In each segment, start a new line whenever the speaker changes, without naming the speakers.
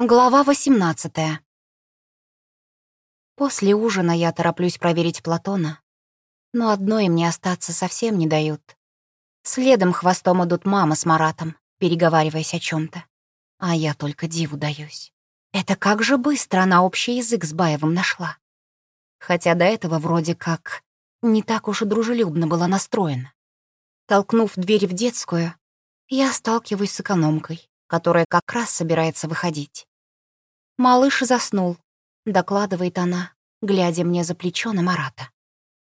Глава 18 После ужина я тороплюсь проверить Платона, но одной мне остаться совсем не дают. Следом хвостом идут мама с Маратом, переговариваясь о чем то а я только диву даюсь. Это как же быстро она общий язык с Баевым нашла. Хотя до этого вроде как не так уж и дружелюбно была настроена. Толкнув дверь в детскую, я сталкиваюсь с экономкой, которая как раз собирается выходить. «Малыш заснул», — докладывает она, глядя мне за плечо на Марата.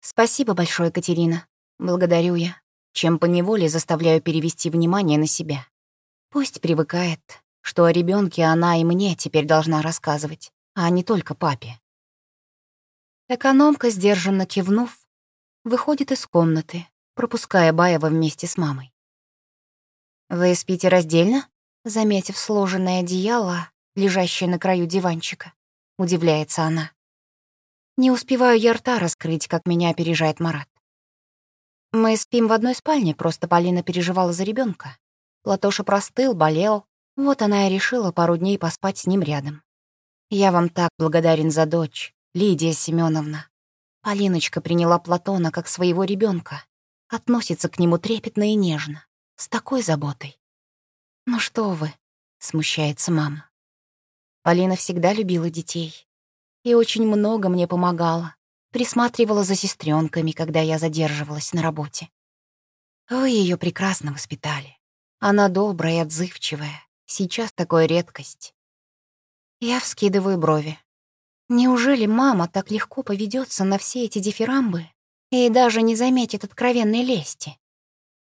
«Спасибо большое, Катерина. Благодарю я, чем поневоле заставляю перевести внимание на себя. Пусть привыкает, что о ребенке она и мне теперь должна рассказывать, а не только папе». Экономка, сдержанно кивнув, выходит из комнаты, пропуская Баева вместе с мамой. «Вы спите раздельно?» Заметив сложенное одеяло, лежащее на краю диванчика, удивляется она. Не успеваю я рта раскрыть, как меня опережает Марат. Мы спим в одной спальне, просто Полина переживала за ребенка. Платоша простыл, болел. Вот она и решила пару дней поспать с ним рядом. Я вам так благодарен за дочь, Лидия Семеновна. Полиночка приняла Платона как своего ребенка, относится к нему трепетно и нежно, с такой заботой. «Ну что вы?» — смущается мама. Полина всегда любила детей и очень много мне помогала, присматривала за сестренками, когда я задерживалась на работе. Вы ее прекрасно воспитали. Она добрая и отзывчивая. Сейчас такая редкость. Я вскидываю брови. Неужели мама так легко поведется на все эти дифирамбы и даже не заметит откровенной лести?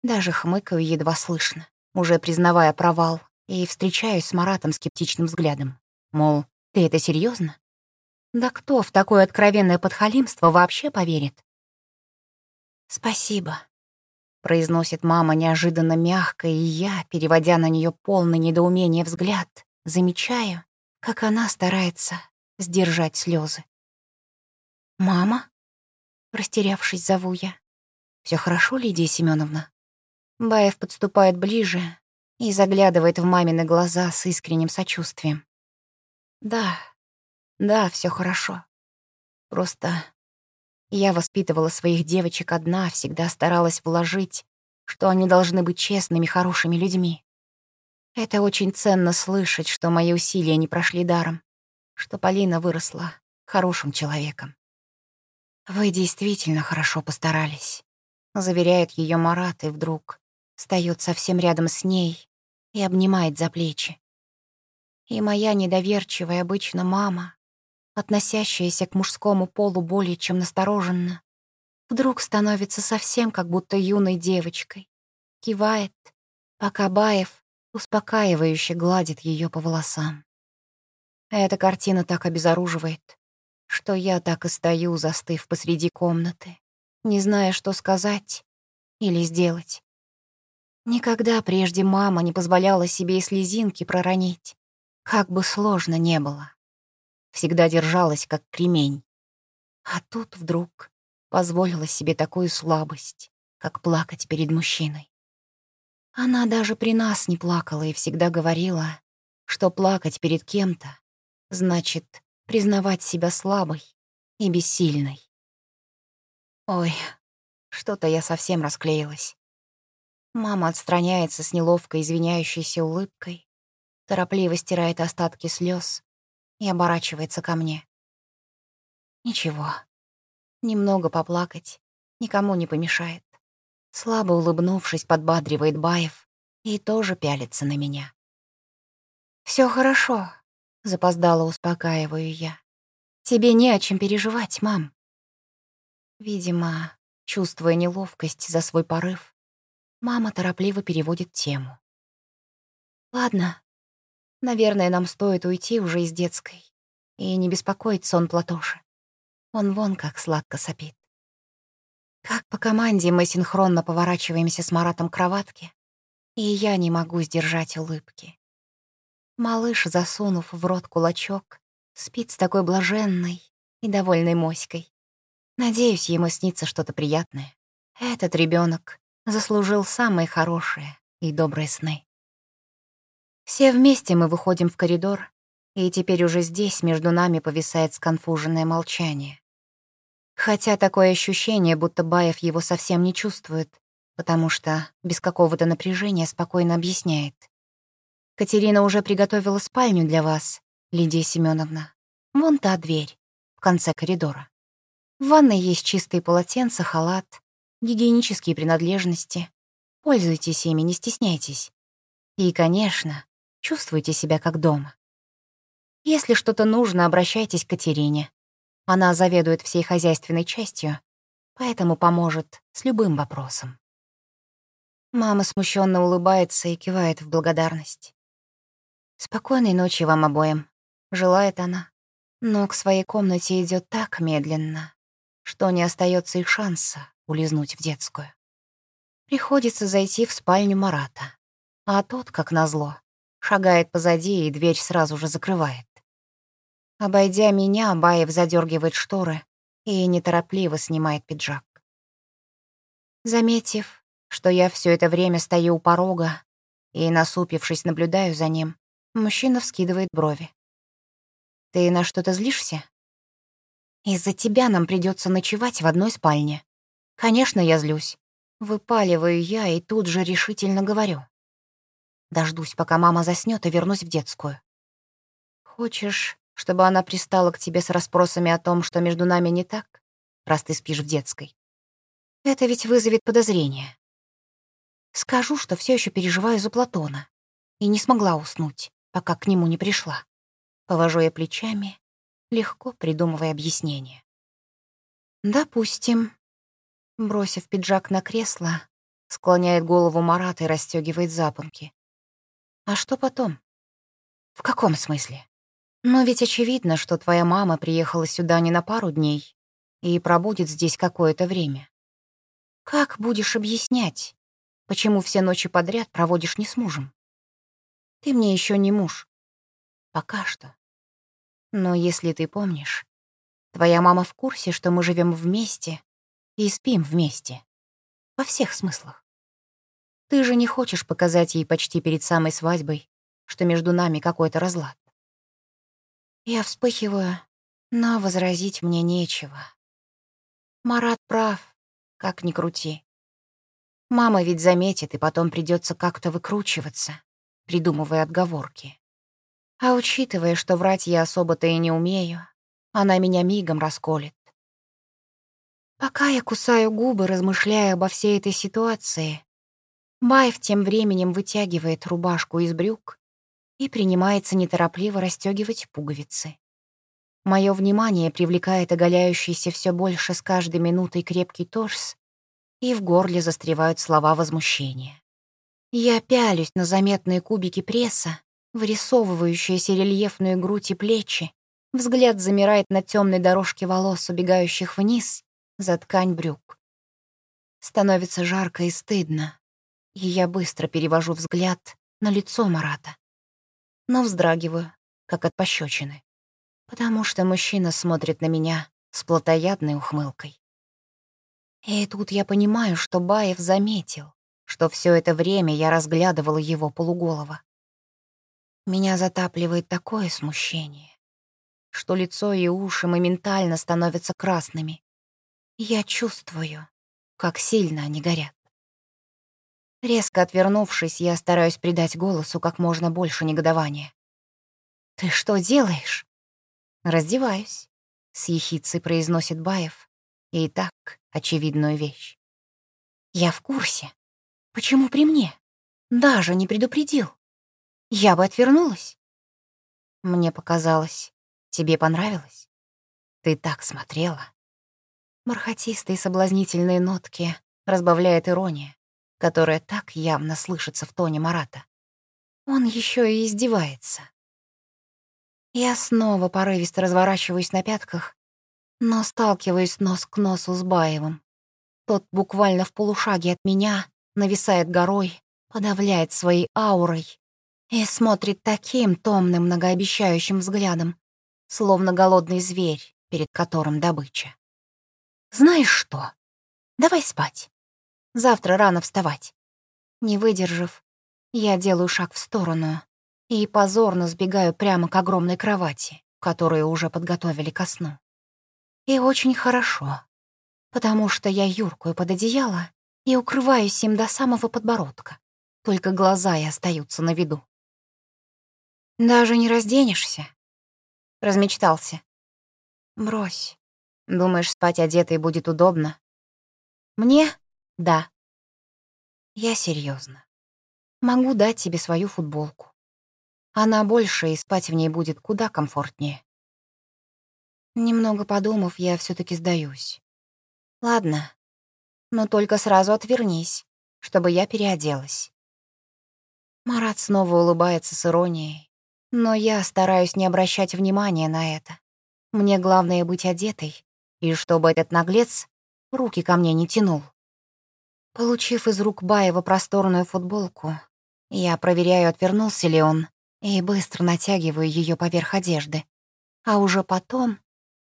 Даже хмыкаю едва слышно уже признавая провал, и встречаюсь с Маратом скептичным взглядом. Мол, ты это серьезно? Да кто в такое откровенное подхалимство вообще поверит? «Спасибо», — произносит мама неожиданно мягко, и я, переводя на нее полный недоумение взгляд, замечаю, как она старается сдержать слезы. «Мама?» — растерявшись, зову я. Все хорошо, Лидия Семеновна? Баев подступает ближе и заглядывает в мамины глаза с искренним сочувствием. Да, да, все хорошо. Просто я воспитывала своих девочек одна, всегда старалась вложить, что они должны быть честными, хорошими людьми. Это очень ценно слышать, что мои усилия не прошли даром, что Полина выросла хорошим человеком. Вы действительно хорошо постарались, заверяет ее Марат, и вдруг встает совсем рядом с ней и обнимает за плечи. И моя недоверчивая обычно мама, относящаяся к мужскому полу более чем настороженно, вдруг становится совсем как будто юной девочкой, кивает, пока Баев успокаивающе гладит ее по волосам. Эта картина так обезоруживает, что я так и стою, застыв посреди комнаты, не зная, что сказать или сделать. Никогда прежде мама не позволяла себе и слезинки проронить, как бы сложно не было. Всегда держалась, как кремень. А тут вдруг позволила себе такую слабость, как плакать перед мужчиной. Она даже при нас не плакала и всегда говорила, что плакать перед кем-то значит признавать себя слабой и бессильной. Ой, что-то я совсем расклеилась. Мама отстраняется с неловкой извиняющейся улыбкой, торопливо стирает остатки слез и оборачивается ко мне. Ничего, немного поплакать никому не помешает. Слабо улыбнувшись, подбадривает Баев и тоже пялится на меня. Все хорошо», — запоздало успокаиваю я. «Тебе не о чем переживать, мам». Видимо, чувствуя неловкость за свой порыв, Мама торопливо переводит тему. «Ладно, наверное, нам стоит уйти уже из детской и не беспокоить сон Платоши. Он вон как сладко сопит. Как по команде мы синхронно поворачиваемся с Маратом к кроватке, и я не могу сдержать улыбки. Малыш, засунув в рот кулачок, спит с такой блаженной и довольной моськой. Надеюсь, ему снится что-то приятное. Этот ребенок заслужил самые хорошие и добрые сны. Все вместе мы выходим в коридор, И теперь уже здесь между нами повисает сконфуженное молчание. Хотя такое ощущение, будто Баев его совсем не чувствует, потому что без какого-то напряжения спокойно объясняет. «Катерина уже приготовила спальню для вас, Лидия Семеновна. Вон та дверь, в конце коридора. В ванной есть чистые полотенца, халат, гигиенические принадлежности. Пользуйтесь ими, не стесняйтесь. И, конечно, чувствуйте себя как дома. Если что-то нужно, обращайтесь к Катерине. Она заведует всей хозяйственной частью, поэтому поможет с любым вопросом. Мама смущенно улыбается и кивает в благодарность. «Спокойной ночи вам обоим», — желает она, но к своей комнате идет так медленно, что не остается и шанса улизнуть в детскую. Приходится зайти в спальню Марата, а тот, как назло, шагает позади и дверь сразу же закрывает. Обойдя меня, Баев задергивает шторы и неторопливо снимает пиджак. Заметив, что я все это время стою у порога и, насупившись, наблюдаю за ним, мужчина вскидывает брови. «Ты на что-то злишься?» «Из-за тебя нам придется ночевать в одной спальне. Конечно, я злюсь. Выпаливаю я и тут же решительно говорю. Дождусь, пока мама заснёт, и вернусь в детскую. Хочешь, чтобы она пристала к тебе с расспросами о том, что между нами не так, раз ты спишь в детской? Это ведь вызовет подозрение. Скажу, что все еще переживаю за Платона и не смогла уснуть, пока к нему не пришла. Повожу я плечами, легко придумывая объяснение. «Допустим». Бросив пиджак на кресло, склоняет голову Марата и расстегивает запонки. «А что потом?» «В каком смысле?» «Но ведь очевидно, что твоя мама приехала сюда не на пару дней и пробудет здесь какое-то время. Как будешь объяснять, почему все ночи подряд проводишь не с мужем? Ты мне еще не муж. Пока что. Но если ты помнишь, твоя мама в курсе, что мы живем вместе и спим вместе. Во всех смыслах. Ты же не хочешь показать ей почти перед самой свадьбой, что между нами какой-то разлад. Я вспыхиваю, но возразить мне нечего. Марат прав, как ни крути. Мама ведь заметит, и потом придется как-то выкручиваться, придумывая отговорки. А учитывая, что врать я особо-то и не умею, она меня мигом расколет. Пока я кусаю губы, размышляя обо всей этой ситуации, Баев тем временем вытягивает рубашку из брюк и принимается неторопливо расстегивать пуговицы. Мое внимание привлекает оголяющийся все больше с каждой минутой крепкий торс, и в горле застревают слова возмущения. Я пялюсь на заметные кубики пресса, вырисовывающиеся рельефную грудь и плечи, взгляд замирает на темной дорожке волос, убегающих вниз за ткань брюк. Становится жарко и стыдно, и я быстро перевожу взгляд на лицо Марата. Но вздрагиваю, как от пощечины, потому что мужчина смотрит на меня с плотоядной ухмылкой. И тут я понимаю, что Баев заметил, что все это время я разглядывала его полуголово. Меня затапливает такое смущение, что лицо и уши моментально становятся красными. Я чувствую, как сильно они горят. Резко отвернувшись, я стараюсь придать голосу как можно больше негодования. «Ты что делаешь?» «Раздеваюсь», — с ехицей произносит Баев. И так очевидную вещь. «Я в курсе. Почему при мне? Даже не предупредил». Я бы отвернулась. Мне показалось, тебе понравилось? Ты так смотрела. Бархатистые соблазнительные нотки разбавляет ирония, которая так явно слышится в тоне Марата. Он еще и издевается. Я снова порывисто разворачиваюсь на пятках, но сталкиваюсь нос к носу с Баевым. Тот буквально в полушаге от меня нависает горой, подавляет своей аурой и смотрит таким томным, многообещающим взглядом, словно голодный зверь, перед которым добыча. «Знаешь что? Давай спать. Завтра рано вставать». Не выдержав, я делаю шаг в сторону и позорно сбегаю прямо к огромной кровати, которую уже подготовили ко сну. И очень хорошо, потому что я юркую под одеяло и укрываюсь им до самого подбородка, только глаза и остаются на виду. Даже не разденешься. Размечтался. Брось. Думаешь, спать одетой будет удобно? Мне? Да. Я серьезно. Могу дать тебе свою футболку. Она больше, и спать в ней будет куда комфортнее. Немного подумав, я все таки сдаюсь. Ладно, но только сразу отвернись, чтобы я переоделась. Марат снова улыбается с иронией, но я стараюсь не обращать внимания на это. Мне главное быть одетой, и чтобы этот наглец руки ко мне не тянул. Получив из рук Баева просторную футболку, я проверяю, отвернулся ли он, и быстро натягиваю ее поверх одежды, а уже потом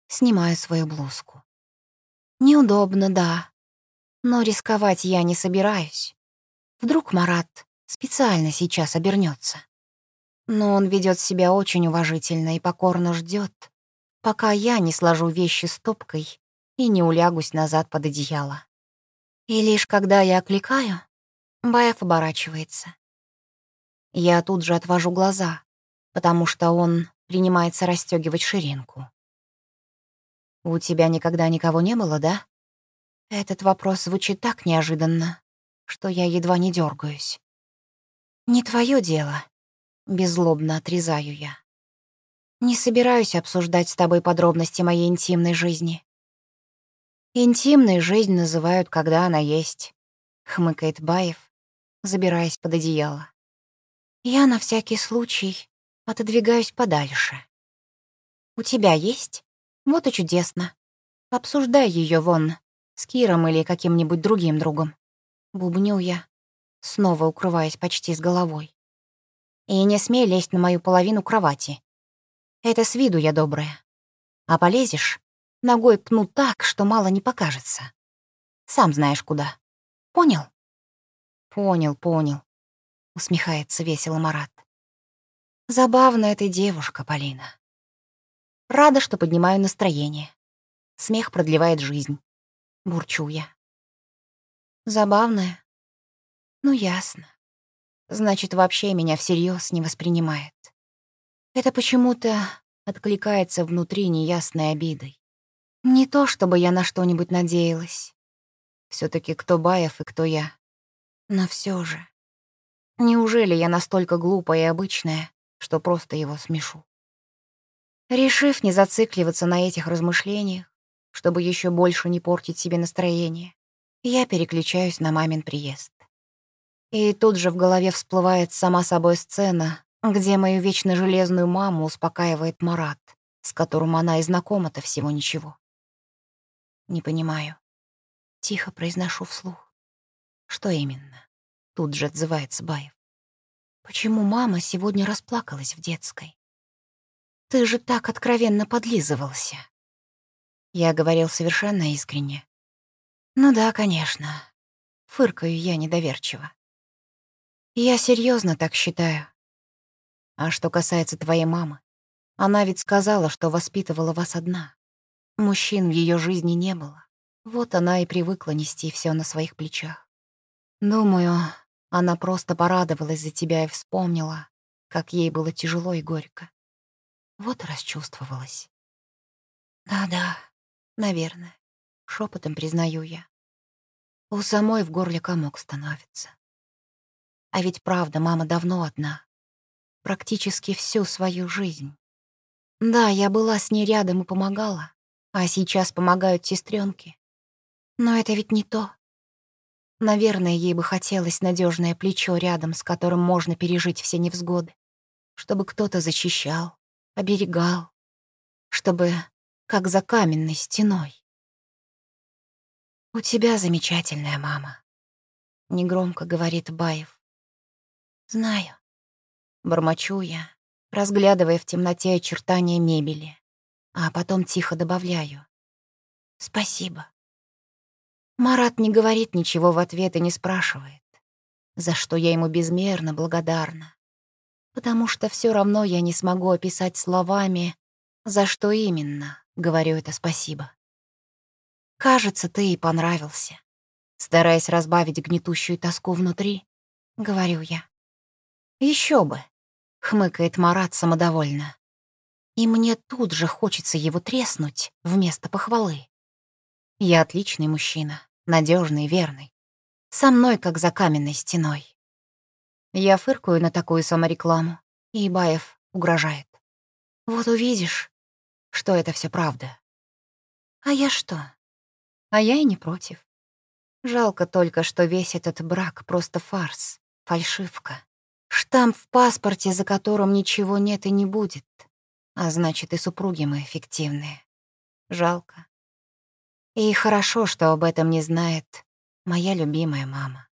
снимаю свою блузку. Неудобно, да, но рисковать я не собираюсь. Вдруг Марат специально сейчас обернется. Но он ведет себя очень уважительно и покорно ждет, пока я не сложу вещи стопкой и не улягусь назад под одеяло. И лишь когда я окликаю, Баев оборачивается. Я тут же отвожу глаза, потому что он принимается расстегивать ширинку. «У тебя никогда никого не было, да?» Этот вопрос звучит так неожиданно, что я едва не дергаюсь. «Не твое дело», Беззлобно отрезаю я. Не собираюсь обсуждать с тобой подробности моей интимной жизни. Интимной жизнь называют, когда она есть, хмыкает Баев, забираясь под одеяло. Я на всякий случай отодвигаюсь подальше. У тебя есть? Вот и чудесно. Обсуждай ее вон с Киром или каким-нибудь другим другом. Бубню я, снова укрываясь почти с головой. И не смей лезть на мою половину кровати. Это с виду я добрая. А полезешь, ногой пну так, что мало не покажется. Сам знаешь куда. Понял? Понял, понял. Усмехается весело Марат. Забавная ты девушка, Полина. Рада, что поднимаю настроение. Смех продлевает жизнь. Бурчу я. Забавная? Ну, ясно значит, вообще меня всерьез не воспринимает. Это почему-то откликается внутри неясной обидой. Не то, чтобы я на что-нибудь надеялась. все таки кто Баев и кто я. Но все же. Неужели я настолько глупая и обычная, что просто его смешу? Решив не зацикливаться на этих размышлениях, чтобы еще больше не портить себе настроение, я переключаюсь на мамин приезд. И тут же в голове всплывает сама собой сцена, где мою вечно железную маму успокаивает Марат, с которым она и знакома-то всего ничего. Не понимаю. Тихо произношу вслух. Что именно? Тут же отзывается Баев. Почему мама сегодня расплакалась в детской? Ты же так откровенно подлизывался. Я говорил совершенно искренне. Ну да, конечно. Фыркаю я недоверчиво. Я серьезно так считаю. А что касается твоей мамы, она ведь сказала, что воспитывала вас одна. Мужчин в ее жизни не было. Вот она и привыкла нести все на своих плечах. Думаю, она просто порадовалась за тебя и вспомнила, как ей было тяжело и горько. Вот расчувствовалась. Да-да, наверное, шепотом признаю я. У самой в горле комок становится. А ведь правда, мама давно одна. Практически всю свою жизнь. Да, я была с ней рядом и помогала, а сейчас помогают сестренки. Но это ведь не то. Наверное, ей бы хотелось надежное плечо рядом, с которым можно пережить все невзгоды. Чтобы кто-то защищал, оберегал. Чтобы как за каменной стеной. «У тебя замечательная мама», — негромко говорит Баев. Знаю. Бормочу я, разглядывая в темноте очертания мебели, а потом тихо добавляю. Спасибо. Марат не говорит ничего в ответ и не спрашивает, за что я ему безмерно благодарна. потому что все равно я не смогу описать словами, за что именно говорю это спасибо. Кажется, ты и понравился. Стараясь разбавить гнетущую тоску внутри, говорю я. Еще бы, хмыкает Марат самодовольно. И мне тут же хочется его треснуть вместо похвалы. Я отличный мужчина, надежный, верный. Со мной, как за каменной стеной. Я фыркаю на такую саморекламу, и Ибаев угрожает. Вот увидишь, что это все правда. А я что? А я и не против. Жалко только, что весь этот брак просто фарс, фальшивка. Штамп в паспорте, за которым ничего нет и не будет. А значит, и супруги мы эффективные. Жалко. И хорошо, что об этом не знает моя любимая мама.